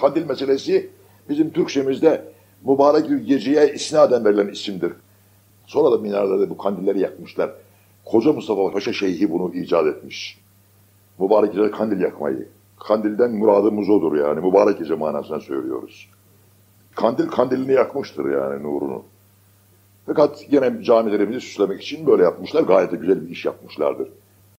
Kandil meselesi bizim Türkçemizde mübarek bir geceye isnaden verilen isimdir. Sonra da minarelerde bu kandilleri yakmışlar. Koca Mustafa Paşa Şeyhi bunu icat etmiş. Mübarek gece kandil yakmayı. Kandilden muradımız odur yani. Mübarek gece manasına söylüyoruz. Kandil kandilini yakmıştır yani nurunu. Fakat yine camilerimizi süslemek için böyle yapmışlar. Gayet de güzel bir iş yapmışlardır.